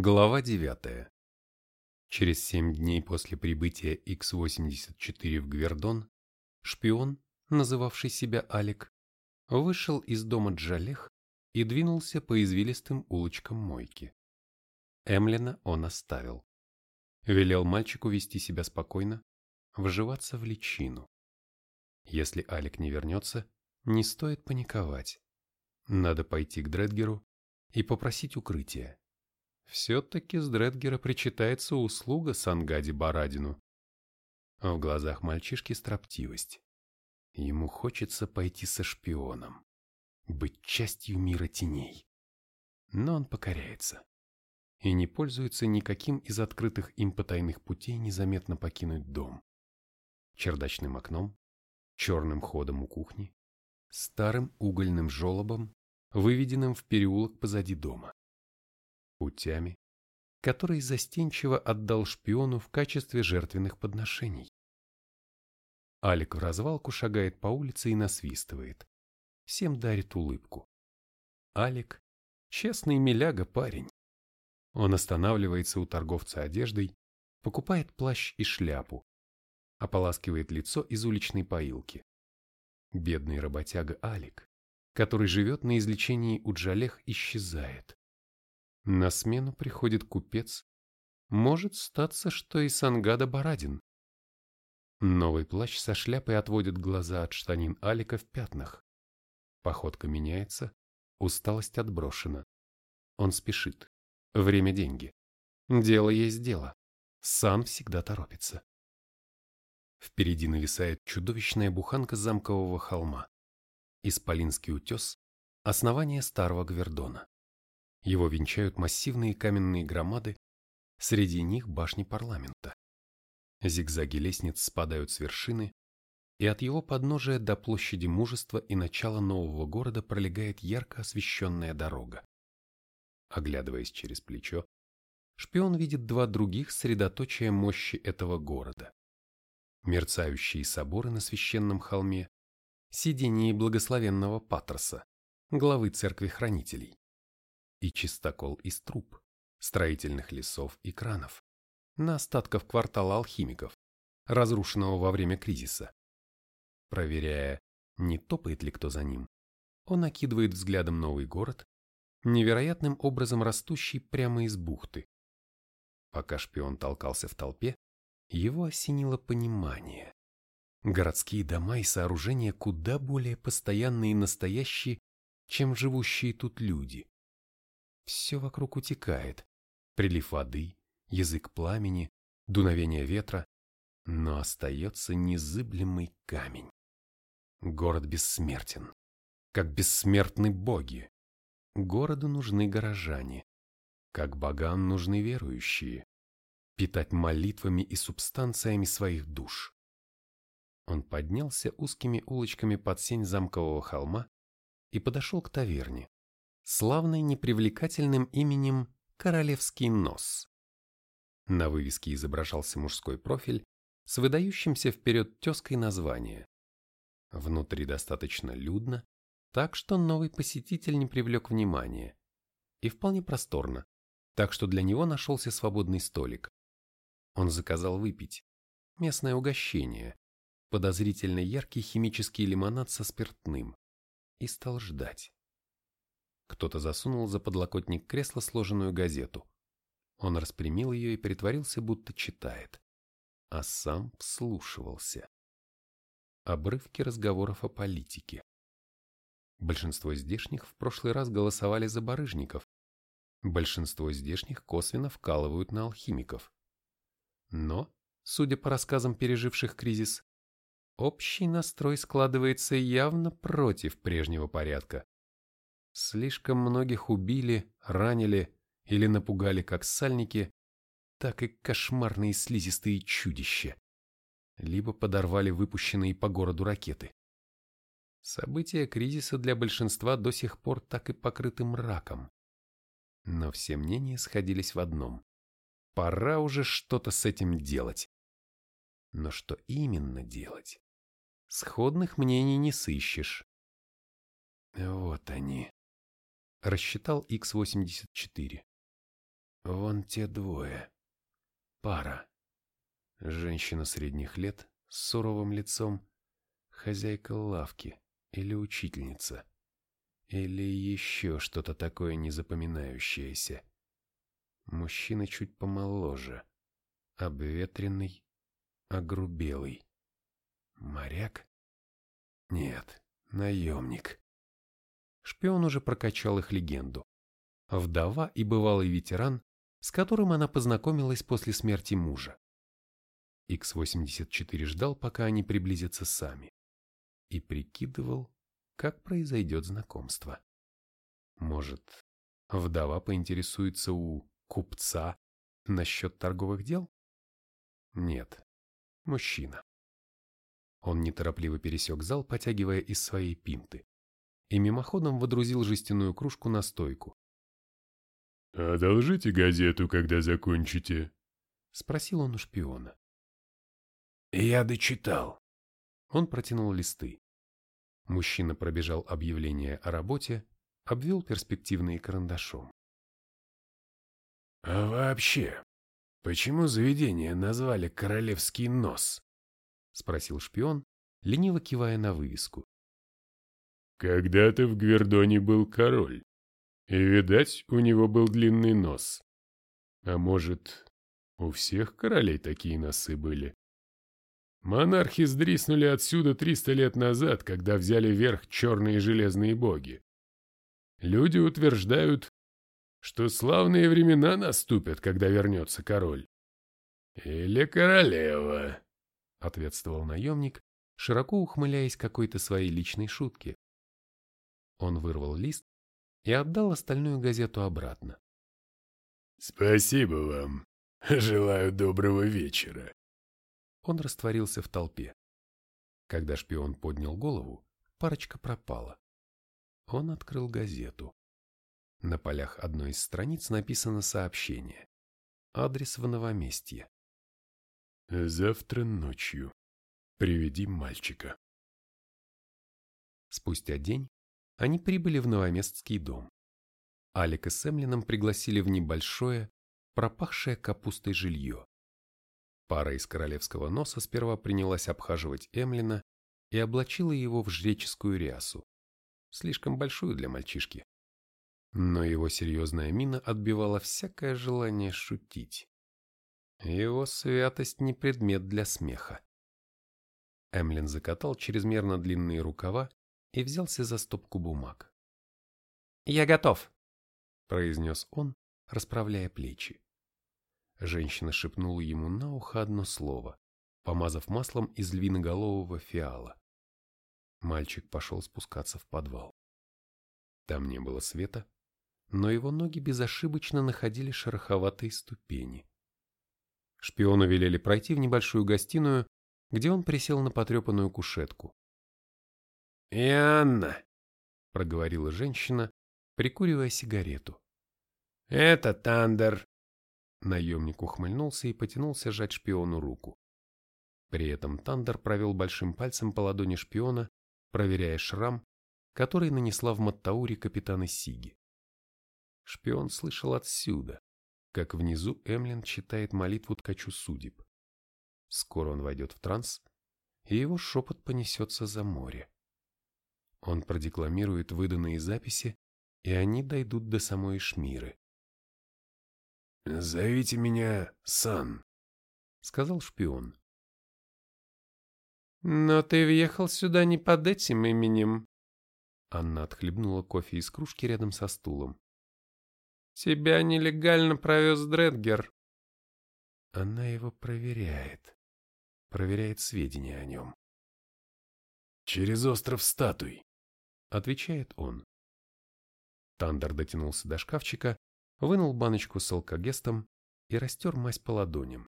Глава 9. Через семь дней после прибытия X-84 в Гвердон, шпион, называвший себя Алик, вышел из дома Джалех и двинулся по извилистым улочкам Мойки. Эмлина он оставил. Велел мальчику вести себя спокойно, вживаться в личину. Если Алик не вернется, не стоит паниковать. Надо пойти к Дредгеру и попросить укрытия. Все-таки с Дредгера причитается услуга Сангади Барадину. В глазах мальчишки строптивость. Ему хочется пойти со шпионом, быть частью мира теней. Но он покоряется и не пользуется никаким из открытых им потайных путей незаметно покинуть дом. Чердачным окном, черным ходом у кухни, старым угольным желобом, выведенным в переулок позади дома путями, которые застенчиво отдал шпиону в качестве жертвенных подношений. Алик в развалку шагает по улице и насвистывает. Всем дарит улыбку. Алик – честный миляга парень. Он останавливается у торговца одеждой, покупает плащ и шляпу, ополаскивает лицо из уличной поилки. Бедный работяга Алик, который живет на излечении у Джалех, исчезает. На смену приходит купец. Может статься, что и Сангада Барадин. Новый плащ со шляпой отводит глаза от штанин Алика в пятнах. Походка меняется, усталость отброшена. Он спешит. Время – деньги. Дело есть дело. Сан всегда торопится. Впереди нависает чудовищная буханка замкового холма. Исполинский утес – основание старого Гвердона. Его венчают массивные каменные громады, среди них башни парламента. Зигзаги лестниц спадают с вершины, и от его подножия до площади мужества и начала нового города пролегает ярко освещенная дорога. Оглядываясь через плечо, шпион видит два других средоточия мощи этого города. Мерцающие соборы на священном холме, сидении благословенного Патроса, главы церкви хранителей, и чистокол из труб, строительных лесов и кранов, на остатков квартала алхимиков, разрушенного во время кризиса. Проверяя, не топает ли кто за ним, он окидывает взглядом новый город, невероятным образом растущий прямо из бухты. Пока шпион толкался в толпе, его осенило понимание. Городские дома и сооружения куда более постоянные и настоящие, чем живущие тут люди. Все вокруг утекает. Прилив воды, язык пламени, дуновение ветра, но остается незыблемый камень. Город бессмертен, как бессмертны боги. Городу нужны горожане, как богам нужны верующие, питать молитвами и субстанциями своих душ. Он поднялся узкими улочками под сень замкового холма и подошел к таверне, славной непривлекательным именем «Королевский нос». На вывеске изображался мужской профиль с выдающимся вперед тезкой название. Внутри достаточно людно, так что новый посетитель не привлек внимания. И вполне просторно, так что для него нашелся свободный столик. Он заказал выпить. Местное угощение. Подозрительно яркий химический лимонад со спиртным. И стал ждать. Кто-то засунул за подлокотник кресла сложенную газету. Он распрямил ее и притворился, будто читает. А сам вслушивался. Обрывки разговоров о политике. Большинство здешних в прошлый раз голосовали за барыжников. Большинство здешних косвенно вкалывают на алхимиков. Но, судя по рассказам переживших кризис, общий настрой складывается явно против прежнего порядка. Слишком многих убили, ранили или напугали как сальники, так и кошмарные слизистые чудища. Либо подорвали выпущенные по городу ракеты. События кризиса для большинства до сих пор так и покрыты мраком. Но все мнения сходились в одном. Пора уже что-то с этим делать. Но что именно делать? Сходных мнений не сыщешь. Вот они рассчитал X84. Вон те двое. Пара. Женщина средних лет с суровым лицом, хозяйка лавки или учительница, или еще что-то такое незапоминающееся. Мужчина чуть помоложе, обветренный, огрубелый. Моряк? Нет, наемник. Шпион уже прокачал их легенду. Вдова и бывалый ветеран, с которым она познакомилась после смерти мужа. Х-84 ждал, пока они приблизятся сами, и прикидывал, как произойдет знакомство. Может, вдова поинтересуется у купца насчет торговых дел? Нет, мужчина. Он неторопливо пересек зал, потягивая из своей пинты, и мимоходом водрузил жестяную кружку на стойку. «Одолжите газету, когда закончите», — спросил он у шпиона. «Я дочитал». Он протянул листы. Мужчина пробежал объявление о работе, обвел перспективные карандашом. «А вообще, почему заведение назвали «Королевский нос»?» — спросил шпион, лениво кивая на вывеску. «Когда-то в Гвердоне был король, и, видать, у него был длинный нос. А может, у всех королей такие носы были?» Монархи сдриснули отсюда триста лет назад, когда взяли верх черные железные боги. Люди утверждают, что славные времена наступят, когда вернется король. «Или королева», — ответствовал наемник, широко ухмыляясь какой-то своей личной шутке. Он вырвал лист и отдал остальную газету обратно. «Спасибо вам. Желаю доброго вечера» он растворился в толпе. Когда шпион поднял голову, парочка пропала. Он открыл газету. На полях одной из страниц написано сообщение. Адрес в новоместье. «Завтра ночью. Приведи мальчика». Спустя день они прибыли в новоместский дом. Алика с Эмлином пригласили в небольшое, пропахшее капустой жилье. Пара из королевского носа сперва принялась обхаживать Эмлина и облачила его в жреческую рясу, слишком большую для мальчишки. Но его серьезная мина отбивала всякое желание шутить. Его святость не предмет для смеха. Эмлин закатал чрезмерно длинные рукава и взялся за стопку бумаг. «Я готов», — произнес он, расправляя плечи. Женщина шепнула ему на ухо одно слово, помазав маслом из львиноголового фиала. Мальчик пошел спускаться в подвал. Там не было света, но его ноги безошибочно находили шероховатые ступени. Шпиону велели пройти в небольшую гостиную, где он присел на потрепанную кушетку. «Ианна!» — проговорила женщина, прикуривая сигарету. «Это Тандер. Наемник ухмыльнулся и потянулся сжать шпиону руку. При этом Тандер провел большим пальцем по ладони шпиона, проверяя шрам, который нанесла в Маттауре капитана Сиги. Шпион слышал отсюда, как внизу Эмлин читает молитву ткачу судеб. Скоро он войдет в транс, и его шепот понесется за море. Он продекламирует выданные записи, и они дойдут до самой Шмиры. «Зовите меня Сан», — сказал шпион. «Но ты въехал сюда не под этим именем». Анна отхлебнула кофе из кружки рядом со стулом. «Тебя нелегально провез Дредгер». Она его проверяет. Проверяет сведения о нем. «Через остров статуй», — отвечает он. Тандер дотянулся до шкафчика вынул баночку с алкогестом и растер мазь по ладоням.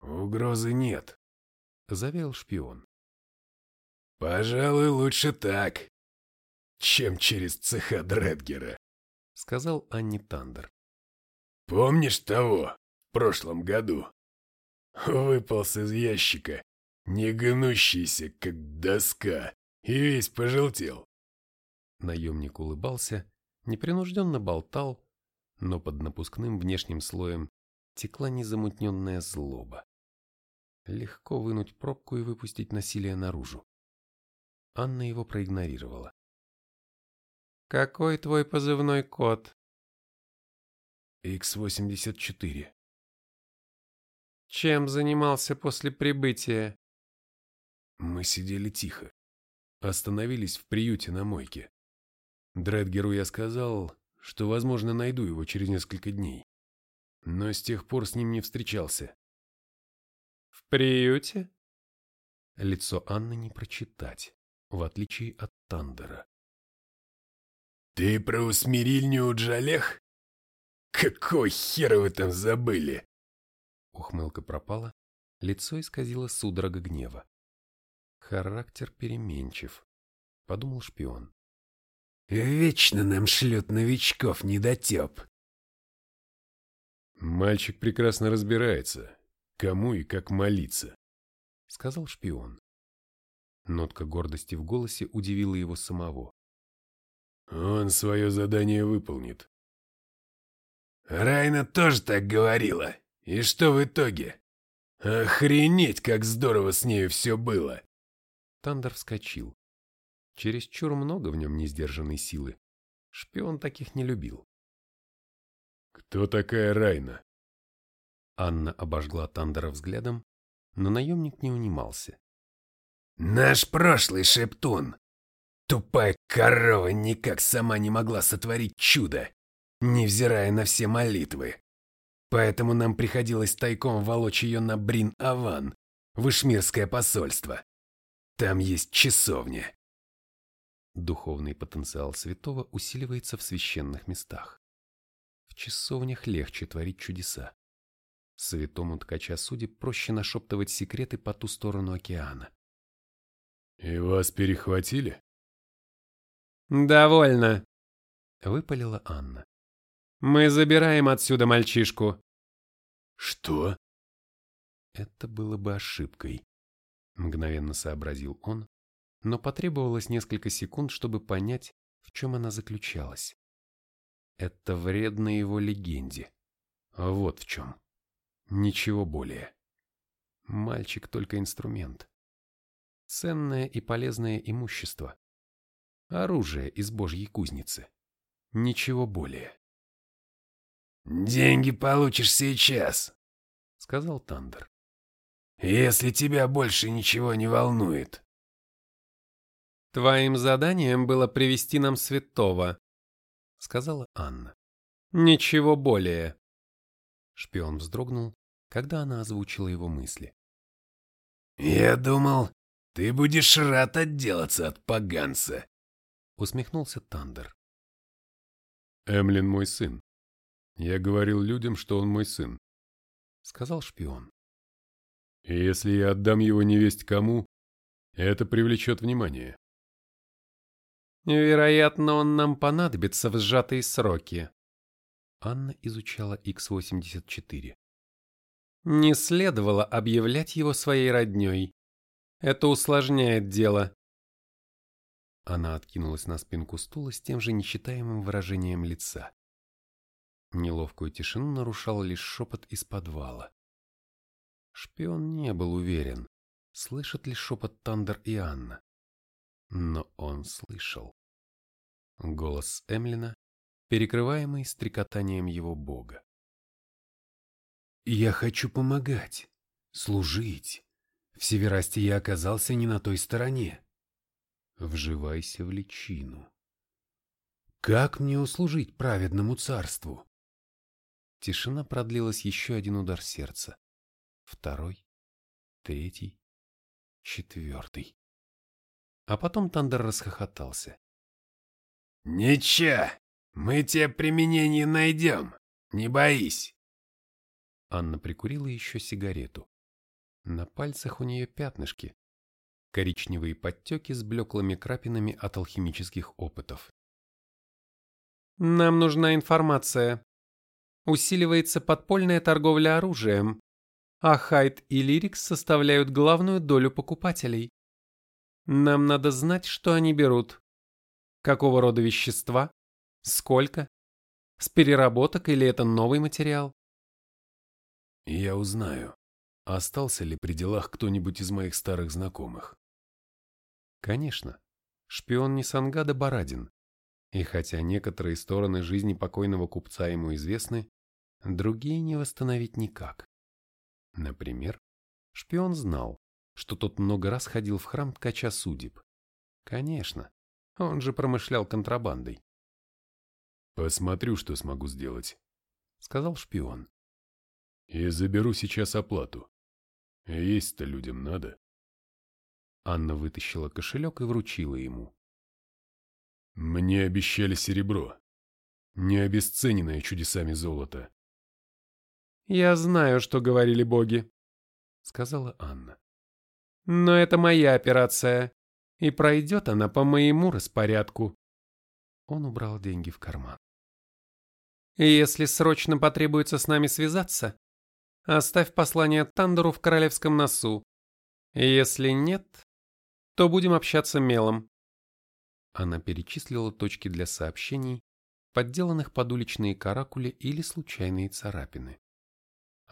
«Угрозы нет», — заверил шпион. «Пожалуй, лучше так, чем через цеха Дредгера», — сказал Анни Тандер. «Помнишь того в прошлом году? Выполз из ящика, не гнущийся, как доска, и весь пожелтел». Наемник улыбался, непринужденно болтал, но под напускным внешним слоем текла незамутненная злоба. Легко вынуть пробку и выпустить насилие наружу. Анна его проигнорировала. «Какой твой позывной код?» Х-84. «Чем занимался после прибытия?» Мы сидели тихо. Остановились в приюте на мойке. Дредгеру я сказал, что, возможно, найду его через несколько дней. Но с тех пор с ним не встречался. «В приюте?» Лицо Анны не прочитать, в отличие от Тандера. «Ты про усмирильню Джалех? Какой хер вы там забыли?» Ухмылка пропала, лицо исказило судорога гнева. Характер переменчив, подумал шпион. Вечно нам шлют новичков недотеп. Мальчик прекрасно разбирается, кому и как молиться, сказал шпион. Нотка гордости в голосе удивила его самого. Он свое задание выполнит. Райна тоже так говорила. И что в итоге? Охренеть, как здорово с нею все было. Тандер вскочил. Чересчур много в нем несдержанной силы. Шпион таких не любил. «Кто такая Райна?» Анна обожгла Тандера взглядом, но наемник не унимался. «Наш прошлый шептун! Тупая корова никак сама не могла сотворить чудо, невзирая на все молитвы. Поэтому нам приходилось тайком волочь ее на Брин-Аван, в Ишмирское посольство. Там есть часовня. Духовный потенциал святого усиливается в священных местах. В часовнях легче творить чудеса. Святому ткача судеб проще нашептывать секреты по ту сторону океана. «И вас перехватили?» «Довольно», — выпалила Анна. «Мы забираем отсюда мальчишку». «Что?» Это было бы ошибкой. Мгновенно сообразил он, но потребовалось несколько секунд, чтобы понять, в чем она заключалась. Это вредно его легенде. Вот в чем. Ничего более. Мальчик только инструмент. Ценное и полезное имущество. Оружие из божьей кузницы. Ничего более. «Деньги получишь сейчас», — сказал Тандер. Если тебя больше ничего не волнует. Твоим заданием было привести нам святого, сказала Анна. Ничего более. Шпион вздрогнул, когда она озвучила его мысли. Я думал, ты будешь рад отделаться от поганца, усмехнулся Тандер. Эмлин мой сын. Я говорил людям, что он мой сын, сказал шпион. Если я отдам его невесть кому, это привлечет внимание. Вероятно, он нам понадобится в сжатые сроки. Анна изучала Х-84. Не следовало объявлять его своей родней. Это усложняет дело. Она откинулась на спинку стула с тем же нечитаемым выражением лица. Неловкую тишину нарушал лишь шепот из подвала. Шпион не был уверен, слышат ли шепот Тандер и Анна. Но он слышал. Голос Эмлина, перекрываемый стрекотанием его бога. «Я хочу помогать, служить. В Северасте я оказался не на той стороне. Вживайся в личину. Как мне услужить праведному царству?» Тишина продлилась еще один удар сердца второй, третий, четвертый. А потом Тандер расхохотался. «Ничего, мы тебе применение найдем, не боись!» Анна прикурила еще сигарету. На пальцах у нее пятнышки, коричневые подтеки с блеклыми крапинами от алхимических опытов. «Нам нужна информация. Усиливается подпольная торговля оружием а Хайд и Лирикс составляют главную долю покупателей. Нам надо знать, что они берут. Какого рода вещества, сколько С переработок или это новый материал? Я узнаю, остался ли при делах кто-нибудь из моих старых знакомых. Конечно, шпион не Сангада Барадин. И хотя некоторые стороны жизни покойного купца ему известны, другие не восстановить никак. Например, шпион знал, что тот много раз ходил в храм ткача судеб. Конечно, он же промышлял контрабандой. «Посмотрю, что смогу сделать», — сказал шпион. «И заберу сейчас оплату. Есть-то людям надо». Анна вытащила кошелек и вручила ему. «Мне обещали серебро, не обесцененное чудесами золото». «Я знаю, что говорили боги», — сказала Анна. «Но это моя операция, и пройдет она по моему распорядку». Он убрал деньги в карман. «Если срочно потребуется с нами связаться, оставь послание Тандеру в королевском носу. Если нет, то будем общаться мелом. Она перечислила точки для сообщений, подделанных под уличные каракули или случайные царапины.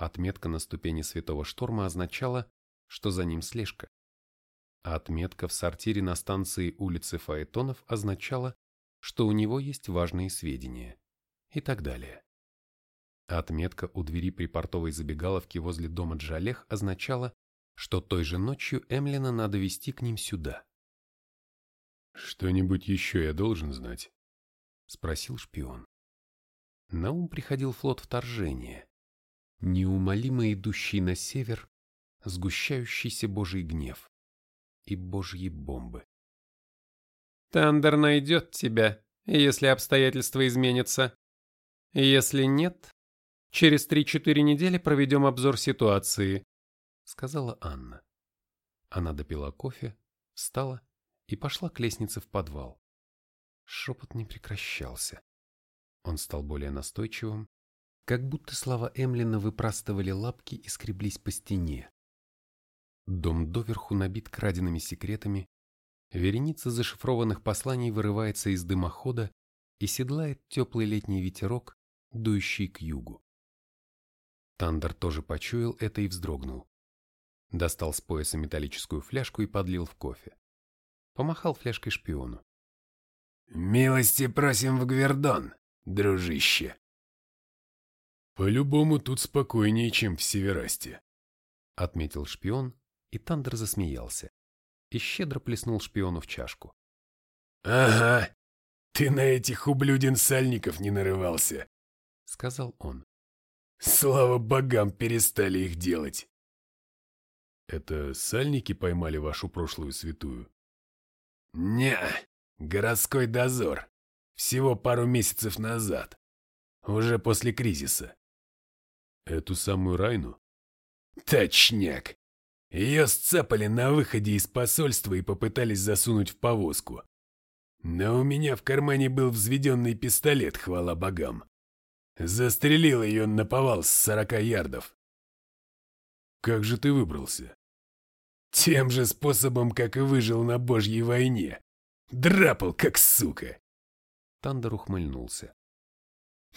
Отметка на ступени Святого Шторма означала, что за ним слежка. Отметка в сортире на станции улицы Фаэтонов означала, что у него есть важные сведения. И так далее. Отметка у двери припортовой забегаловки возле дома Джалех означала, что той же ночью Эмлина надо вести к ним сюда. «Что-нибудь еще я должен знать?» — спросил шпион. На ум приходил флот вторжения, неумолимо идущий на север, сгущающийся божий гнев и божьи бомбы. «Тандер найдет тебя, если обстоятельства изменятся. Если нет, через три-четыре недели проведем обзор ситуации сказала Анна. Она допила кофе, встала и пошла к лестнице в подвал. Шепот не прекращался. Он стал более настойчивым, как будто слова Эмлина выпрастывали лапки и скреблись по стене. Дом доверху набит краденными секретами, вереница зашифрованных посланий вырывается из дымохода и седлает теплый летний ветерок, дующий к югу. Тандер тоже почуял это и вздрогнул. Достал с пояса металлическую фляжку и подлил в кофе. Помахал фляжкой шпиону. «Милости просим в Гвердон, дружище!» «По-любому тут спокойнее, чем в Северасте», — отметил шпион, и Тандер засмеялся и щедро плеснул шпиону в чашку. «Ага, ты на этих ублюдин сальников не нарывался», — сказал он. «Слава богам, перестали их делать. Это сальники поймали вашу прошлую святую? Не, городской дозор. Всего пару месяцев назад. Уже после кризиса. Эту самую Райну? Точняк. Ее сцапали на выходе из посольства и попытались засунуть в повозку. Но у меня в кармане был взведенный пистолет, хвала богам. Застрелил ее на повал с сорока ярдов. Как же ты выбрался? Тем же способом, как и выжил на божьей войне. Драпал, как сука. Тандер ухмыльнулся.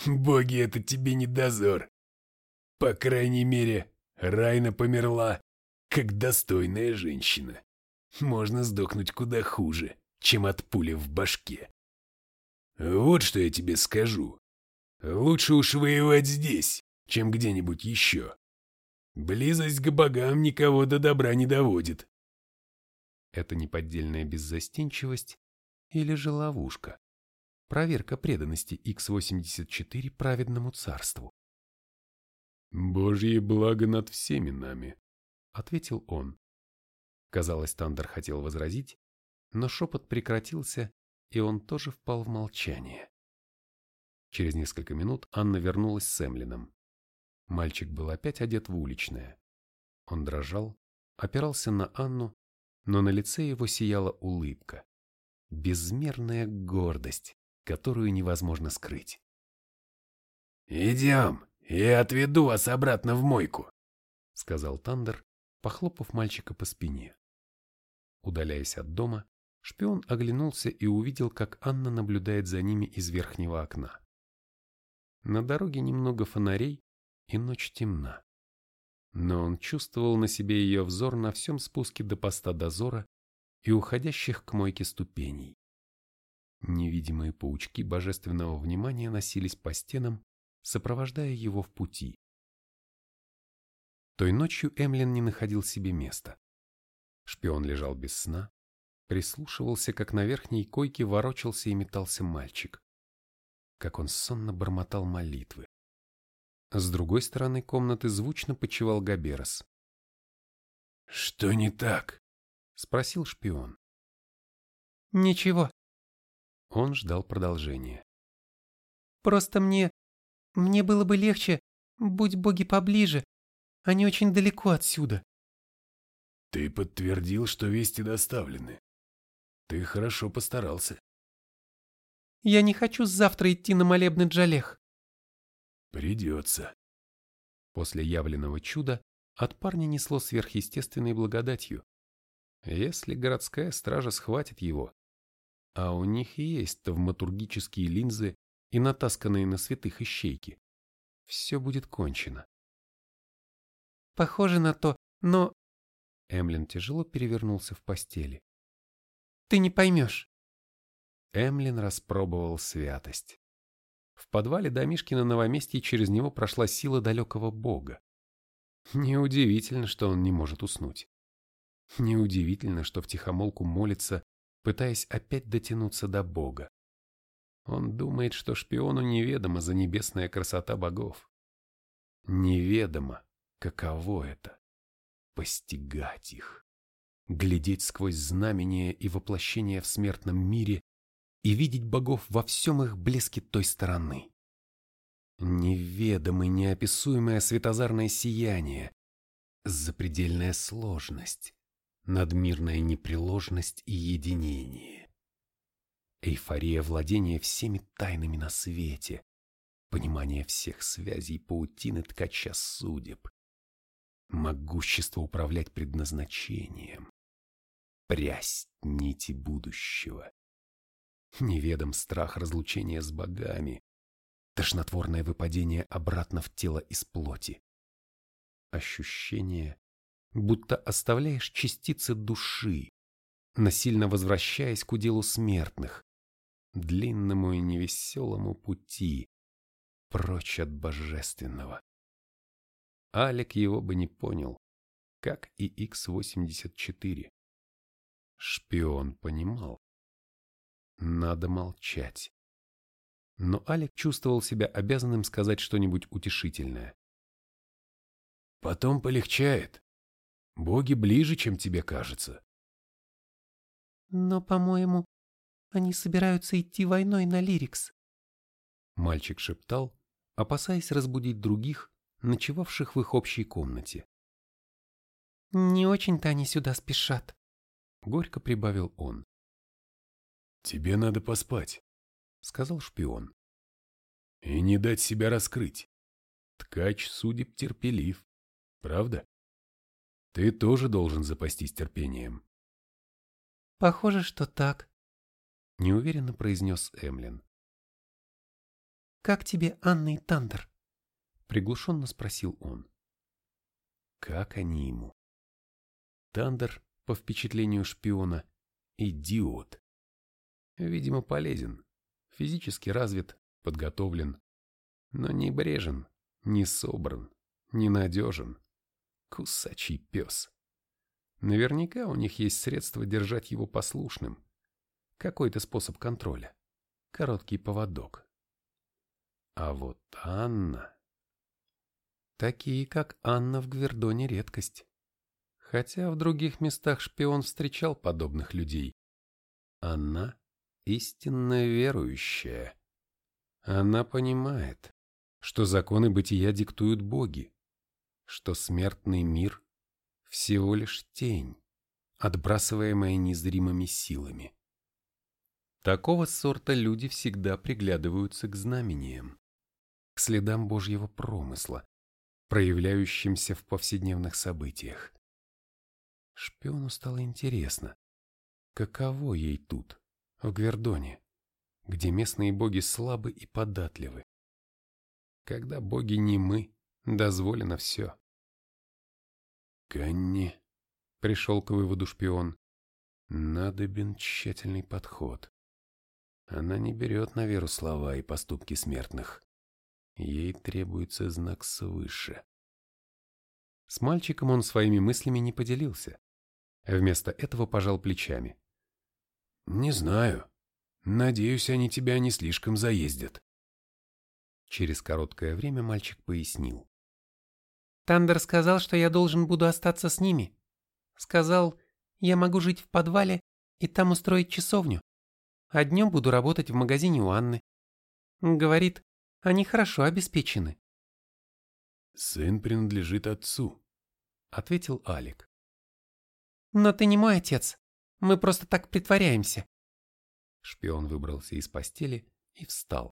Боги, это тебе не дозор. По крайней мере, Райна померла, как достойная женщина. Можно сдохнуть куда хуже, чем от пули в башке. Вот что я тебе скажу. Лучше уж воевать здесь, чем где-нибудь еще. Близость к богам никого до добра не доводит. Это неподдельная беззастенчивость или же ловушка? Проверка преданности X-84 праведному царству. «Божье благо над всеми нами», — ответил он. Казалось, Тандер хотел возразить, но шепот прекратился, и он тоже впал в молчание. Через несколько минут Анна вернулась с Эмлином. Мальчик был опять одет в уличное. Он дрожал, опирался на Анну, но на лице его сияла улыбка. Безмерная гордость, которую невозможно скрыть. «Идем, я отведу вас обратно в мойку», — сказал Тандер, похлопав мальчика по спине. Удаляясь от дома, шпион оглянулся и увидел, как Анна наблюдает за ними из верхнего окна. На дороге немного фонарей, и ночь темна. Но он чувствовал на себе ее взор на всем спуске до поста дозора и уходящих к мойке ступеней. Невидимые паучки божественного внимания носились по стенам, сопровождая его в пути. Той ночью Эмлин не находил себе места. Шпион лежал без сна, прислушивался, как на верхней койке ворочался и метался мальчик, как он сонно бормотал молитвы. С другой стороны комнаты звучно почевал Габерос. «Что не так?» — спросил шпион. «Ничего». Он ждал продолжения. «Просто мне... мне было бы легче, будь боги поближе, они очень далеко отсюда. Ты подтвердил, что вести доставлены. Ты хорошо постарался. Я не хочу завтра идти на молебный Джалех. Придется. После явленного чуда от парня несло сверхъестественной благодатью. Если городская стража схватит его, а у них есть тавматургические линзы и натасканные на святых ищейки, все будет кончено. Похоже на то, но... Эмлин тяжело перевернулся в постели. Ты не поймешь. Эмлин распробовал святость. В подвале домишки новоместье через него прошла сила далекого бога. Неудивительно, что он не может уснуть. Неудивительно, что втихомолку молится, пытаясь опять дотянуться до бога. Он думает, что шпиону неведома за небесная красота богов. Неведомо, Каково это? Постигать их. Глядеть сквозь знамения и воплощения в смертном мире и видеть богов во всем их блеске той стороны. Неведомое, неописуемое светозарное сияние, запредельная сложность, надмирная непреложность и единение. Эйфория владения всеми тайнами на свете, понимание всех связей паутины ткача судеб, могущество управлять предназначением, прясть нити будущего. Неведом страх разлучения с богами, тошнотворное выпадение обратно в тело из плоти. Ощущение, будто оставляешь частицы души, насильно возвращаясь к уделу смертных, длинному и невеселому пути, прочь от божественного. Алек его бы не понял, как и Х-84. Шпион понимал. Надо молчать. Но Алек чувствовал себя обязанным сказать что-нибудь утешительное. Потом полегчает. Боги ближе, чем тебе кажется. Но, по-моему, они собираются идти войной на Лирикс. Мальчик шептал, опасаясь разбудить других, ночевавших в их общей комнате. «Не очень-то они сюда спешат», — горько прибавил он. «Тебе надо поспать», — сказал шпион. «И не дать себя раскрыть. Ткач судеб терпелив, правда? Ты тоже должен запастись терпением». «Похоже, что так», — неуверенно произнес Эмлин. «Как тебе Анна и Тандер?» Приглушенно спросил он. Как они ему? Тандер, по впечатлению шпиона, идиот. Видимо, полезен, физически развит, подготовлен, но небрежен, несобран, ненадежен. Кусачий пес. Наверняка у них есть средства держать его послушным. Какой-то способ контроля. Короткий поводок. А вот Анна... Такие, как Анна в Гвердоне, редкость. Хотя в других местах шпион встречал подобных людей. Она истинно верующая. Она понимает, что законы бытия диктуют боги, что смертный мир – всего лишь тень, отбрасываемая незримыми силами. Такого сорта люди всегда приглядываются к знамениям, к следам Божьего промысла, проявляющимся в повседневных событиях. Шпиону стало интересно, каково ей тут, в Гвердоне, где местные боги слабы и податливы. Когда боги не мы, дозволено все. Канни, пришел к выводу шпион, надобен тщательный подход. Она не берет на веру слова и поступки смертных. Ей требуется знак свыше. С мальчиком он своими мыслями не поделился. Вместо этого пожал плечами. «Не знаю. Надеюсь, они тебя не слишком заездят». Через короткое время мальчик пояснил. Тандер сказал, что я должен буду остаться с ними. Сказал, я могу жить в подвале и там устроить часовню. А днем буду работать в магазине у Анны. Говорит, они хорошо обеспечены. «Сын принадлежит отцу», — ответил Алик. «Но ты не мой отец. Мы просто так притворяемся». Шпион выбрался из постели и встал,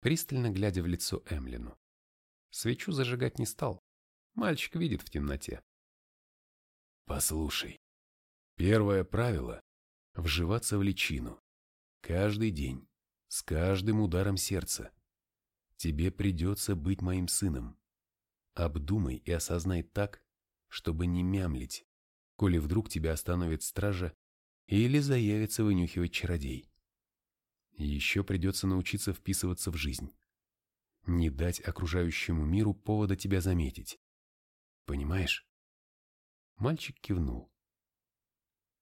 пристально глядя в лицо Эмлину. Свечу зажигать не стал. Мальчик видит в темноте. «Послушай, первое правило — вживаться в личину. Каждый день, с каждым ударом сердца. Тебе придется быть моим сыном. Обдумай и осознай так, чтобы не мямлить, коли вдруг тебя остановит стража или заявится вынюхивать чародей. Еще придется научиться вписываться в жизнь. Не дать окружающему миру повода тебя заметить. Понимаешь? Мальчик кивнул.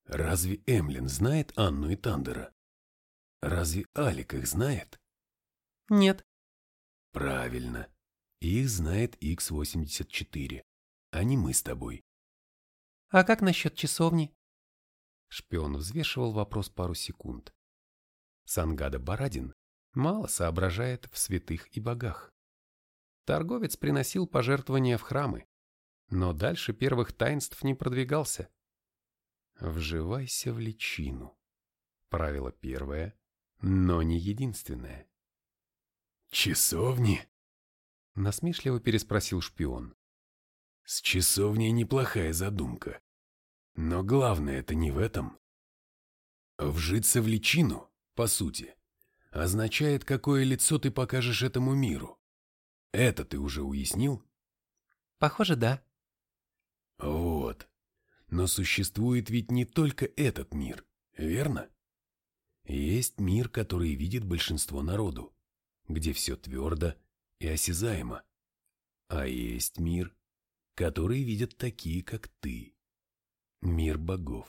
Разве Эмлин знает Анну и Тандера? Разве Алик их знает? Нет. Правильно. Их знает X-84, а не мы с тобой. А как насчет часовни? Шпион взвешивал вопрос пару секунд. Сангада Барадин мало соображает в святых и богах. Торговец приносил пожертвования в храмы, но дальше первых таинств не продвигался. Вживайся в личину. Правило первое, но не единственное. «Часовни?» — насмешливо переспросил шпион. «С часовней неплохая задумка. Но главное это не в этом. Вжиться в личину по сути, означает, какое лицо ты покажешь этому миру. Это ты уже уяснил? Похоже, да. Вот. Но существует ведь не только этот мир, верно? Есть мир, который видит большинство народу, где все твердо и осязаемо. А есть мир, который видят такие, как ты. Мир богов.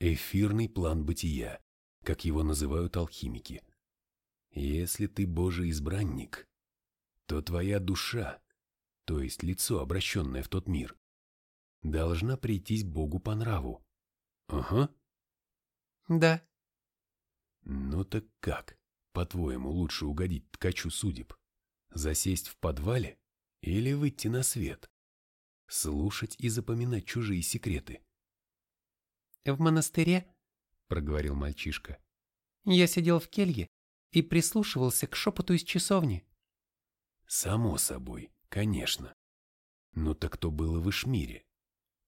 Эфирный план бытия, как его называют алхимики. Если ты Божий избранник, то твоя душа, то есть лицо, обращенное в тот мир, должна прийтись Богу по нраву. Ага. Да. Ну так как, по-твоему, лучше угодить ткачу судеб? Засесть в подвале или выйти на свет? Слушать и запоминать чужие секреты? В монастыре — проговорил мальчишка. «Я сидел в келье и прислушивался к шепоту из часовни». «Само собой, конечно. Но так то было в Ишмире.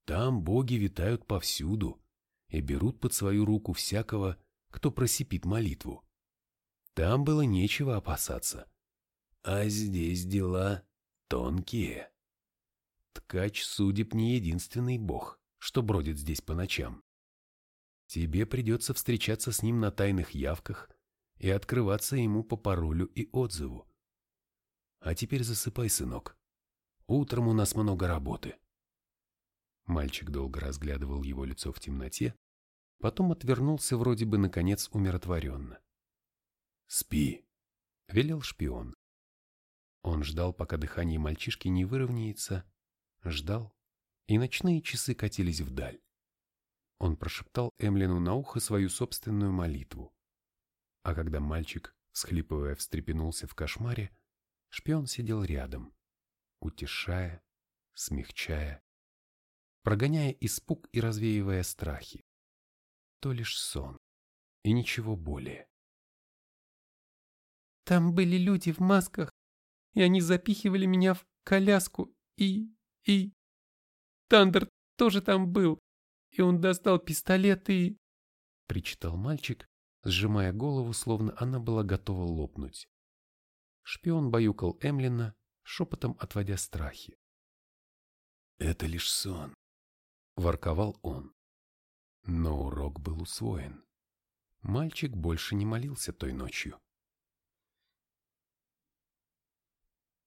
Там боги витают повсюду и берут под свою руку всякого, кто просипит молитву. Там было нечего опасаться. А здесь дела тонкие. Ткач судеб не единственный бог, что бродит здесь по ночам. Тебе придется встречаться с ним на тайных явках и открываться ему по паролю и отзыву. А теперь засыпай, сынок. Утром у нас много работы. Мальчик долго разглядывал его лицо в темноте, потом отвернулся вроде бы наконец умиротворенно. «Спи», — велел шпион. Он ждал, пока дыхание мальчишки не выровняется, ждал, и ночные часы катились вдаль. Он прошептал Эмлину на ухо свою собственную молитву. А когда мальчик, схлипывая, встрепенулся в кошмаре, шпион сидел рядом, утешая, смягчая, прогоняя испуг и развеивая страхи. То лишь сон, и ничего более. Там были люди в масках, и они запихивали меня в коляску, и... и... Тандер тоже там был, и он достал пистолет и...» Причитал мальчик, сжимая голову, словно она была готова лопнуть. Шпион баюкал Эмлина, шепотом отводя страхи. «Это лишь сон», — ворковал он. Но урок был усвоен. Мальчик больше не молился той ночью.